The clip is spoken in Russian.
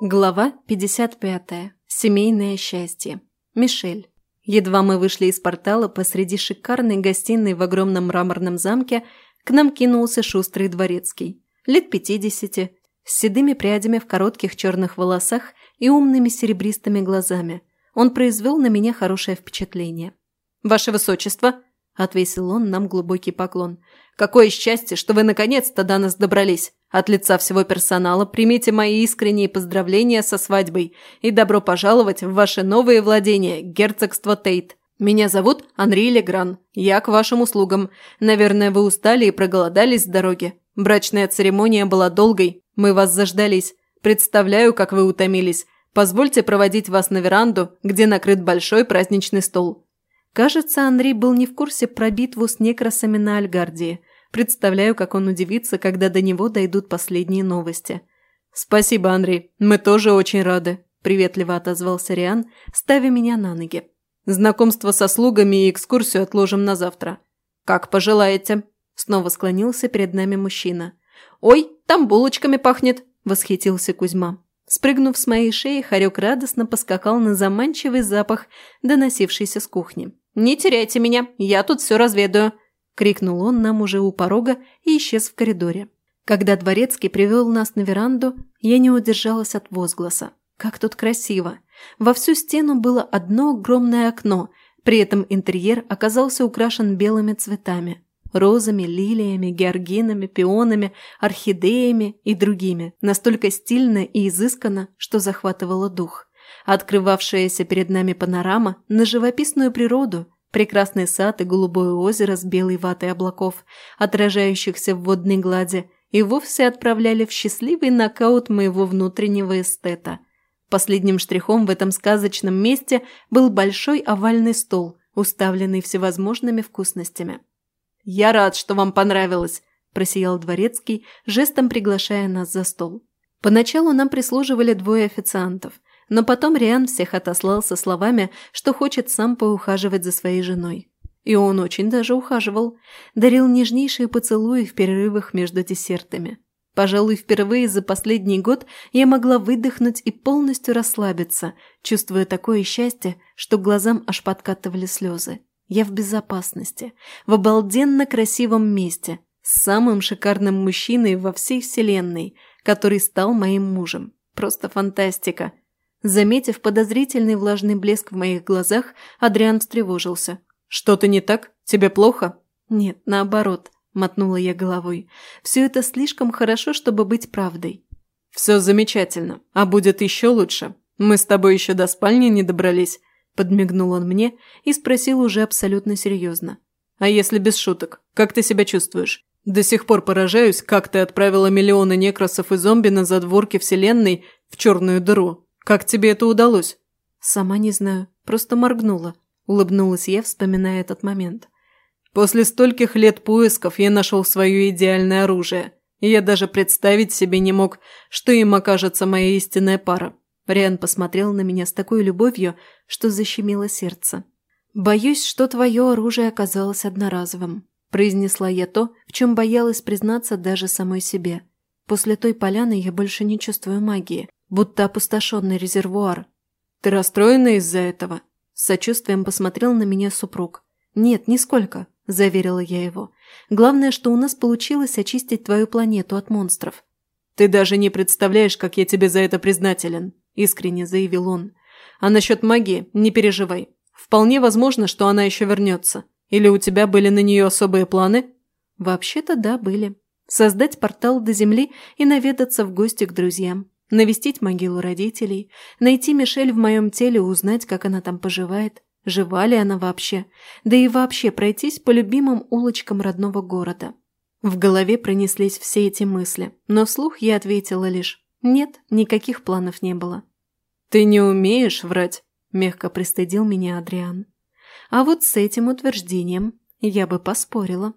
Глава 55. Семейное счастье. Мишель. Едва мы вышли из портала посреди шикарной гостиной в огромном мраморном замке, к нам кинулся шустрый дворецкий. Лет 50, с седыми прядями в коротких черных волосах и умными серебристыми глазами. Он произвел на меня хорошее впечатление. «Ваше Высочество!» – отвесил он нам глубокий поклон. «Какое счастье, что вы наконец-то до нас добрались! От лица всего персонала примите мои искренние поздравления со свадьбой и добро пожаловать в ваши новые владения, герцогство Тейт. Меня зовут Анри Легран. Я к вашим услугам. Наверное, вы устали и проголодались с дороги. Брачная церемония была долгой. Мы вас заждались. Представляю, как вы утомились. Позвольте проводить вас на веранду, где накрыт большой праздничный стол». Кажется, Анри был не в курсе про битву с некрасами на Альгардии. Представляю, как он удивится, когда до него дойдут последние новости. «Спасибо, Андрей. Мы тоже очень рады», – приветливо отозвался Риан, ставя меня на ноги. «Знакомство со слугами и экскурсию отложим на завтра». «Как пожелаете», – снова склонился перед нами мужчина. «Ой, там булочками пахнет», – восхитился Кузьма. Спрыгнув с моей шеи, Харек радостно поскакал на заманчивый запах, доносившийся с кухни. «Не теряйте меня, я тут все разведаю», – крикнул он нам уже у порога и исчез в коридоре. Когда Дворецкий привел нас на веранду, я не удержалась от возгласа. Как тут красиво! Во всю стену было одно огромное окно, при этом интерьер оказался украшен белыми цветами розами, лилиями, георгинами, пионами, орхидеями и другими, настолько стильно и изысканно, что захватывало дух. Открывавшаяся перед нами панорама на живописную природу, прекрасный сад и голубое озеро с белой ватой облаков, отражающихся в водной глади, и вовсе отправляли в счастливый нокаут моего внутреннего эстета. Последним штрихом в этом сказочном месте был большой овальный стол, уставленный всевозможными вкусностями. «Я рад, что вам понравилось», – просиял дворецкий, жестом приглашая нас за стол. Поначалу нам прислуживали двое официантов, но потом Риан всех отослал со словами, что хочет сам поухаживать за своей женой. И он очень даже ухаживал, дарил нежнейшие поцелуи в перерывах между десертами. Пожалуй, впервые за последний год я могла выдохнуть и полностью расслабиться, чувствуя такое счастье, что глазам аж подкатывали слезы. Я в безопасности, в обалденно красивом месте, с самым шикарным мужчиной во всей вселенной, который стал моим мужем. Просто фантастика. Заметив подозрительный влажный блеск в моих глазах, Адриан встревожился. «Что-то не так? Тебе плохо?» «Нет, наоборот», – мотнула я головой. «Все это слишком хорошо, чтобы быть правдой». «Все замечательно. А будет еще лучше. Мы с тобой еще до спальни не добрались. Подмигнул он мне и спросил уже абсолютно серьезно. «А если без шуток? Как ты себя чувствуешь? До сих пор поражаюсь, как ты отправила миллионы некросов и зомби на задворки вселенной в черную дыру. Как тебе это удалось?» «Сама не знаю. Просто моргнула», – улыбнулась я, вспоминая этот момент. «После стольких лет поисков я нашел свое идеальное оружие, я даже представить себе не мог, что им окажется моя истинная пара. Риан посмотрел на меня с такой любовью, что защемило сердце. «Боюсь, что твое оружие оказалось одноразовым», – произнесла я то, в чем боялась признаться даже самой себе. «После той поляны я больше не чувствую магии, будто опустошенный резервуар». «Ты расстроена из-за этого?» С сочувствием посмотрел на меня супруг. «Нет, нисколько», – заверила я его. «Главное, что у нас получилось очистить твою планету от монстров». «Ты даже не представляешь, как я тебе за это признателен», искренне заявил он. «А насчет магии не переживай. Вполне возможно, что она еще вернется. Или у тебя были на нее особые планы?» «Вообще-то да, были. Создать портал до Земли и наведаться в гости к друзьям. Навестить могилу родителей, найти Мишель в моем теле, узнать, как она там поживает, жива ли она вообще, да и вообще пройтись по любимым улочкам родного города». В голове пронеслись все эти мысли, но вслух я ответила лишь «Нет, никаких планов не было». «Ты не умеешь врать», – мягко пристыдил меня Адриан. А вот с этим утверждением я бы поспорила.